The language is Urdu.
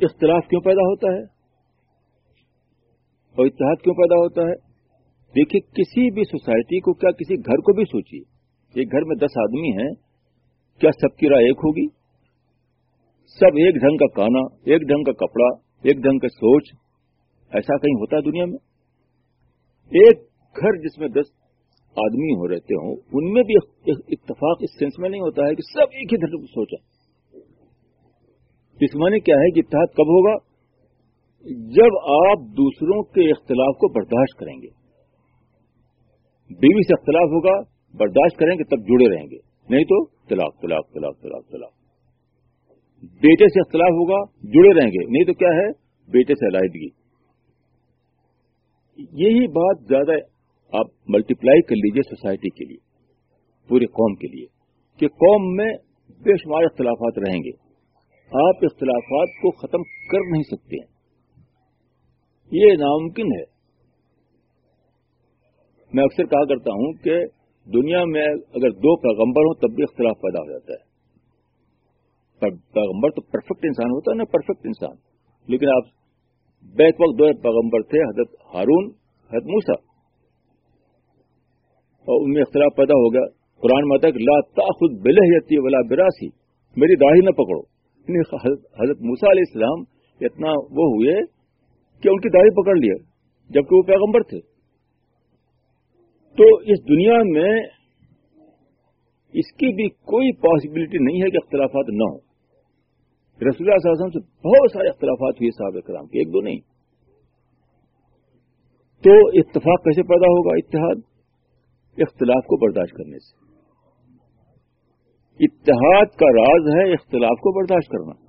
اختلاف کیوں پیدا ہوتا ہے؟ اور اتحاد کیوں پیدا ہوتا ہے؟ دیکھیے، کسی بھی سوسائٹی کو کیا کسی گھر کو بھی سوچیے ایک گھر میں دس آدمی ہیں، کیا سب کی رائے ایک ہوگی؟ سب ایک ڈھنگ کا کانا ایک ڈھنگ کا کپڑا، ایک ڈھنگ کا سوچ، ایسا کہیں ہوتا ہے دنیا میں؟ ایک گھر جس میں دس آدمی ہو رہتے ہوں، ان میں بھی اتفاق اس سینس میں نہیں ہوتا ہے کہ سب ایک ہی دھرم کو سوچا اس معنی کیا ہے کہ اتحاد کب ہوگا؟ جب آپ دوسروں کے اختلاف کو برداشت کریں گے۔ بیوی سے اختلاف ہوگا، برداشت کریں گے، تب جڑے رہیں گے۔ نہیں تو طلاق طلاق طلاق طلاق طلاق بیٹے سے اختلاف ہوگا، جڑے رہیں گے۔ نہیں تو کیا ہے؟ بیٹے سے علیحدگی۔ یہی بات زیادہ آپ ملٹیپلائی کر لیجیے سوسائٹی کے لیے، پوری قوم کے لیے، کہ قوم میں بے شمار اختلافات رہیں گے۔ آپ اختلافات کو ختم کر نہیں سکتے ہیں۔ یہ ناممکن ہے۔ میں اکثر کہا کرتا ہوں کہ دنیا میں اگر دو پیغمبر ہوں تب بھی اختلاف پیدا ہو جاتا ہے۔ پیغمبر تو پرفیکٹ انسان ہوتا ہے نا پرفیکٹ انسان۔ لیکن آپ بیک وقت دو پیغمبر تھے، حضرت ہارون، حضرت موسا اور ان میں اختلاف پیدا ہو گیا۔ قرآن ماتا کہ لا تاخذ بلحیتی ولا براسی، میری داڑھی نہ پکڑو۔ حضرت موسا علیہ السلام اتنا وہ ہوئے کہ ان کی داڑھی پکڑ لیا، جبکہ وہ پیغمبر تھے۔ تو اس دنیا میں اس کی بھی کوئی پاسبلٹی نہیں ہے کہ اختلافات نہ ہوں۔ رسول اللہ صلی اللہ علیہ وسلم سے بہت سارے اختلافات ہوئے صاحب کرام کے، ایک دو نہیں۔ تو اتفاق کیسے پیدا ہوگا اتحاد؟ اختلاف کو برداشت کرنے سے۔ اتحاد کا راز ہے اختلاف کو برداشت کرنا۔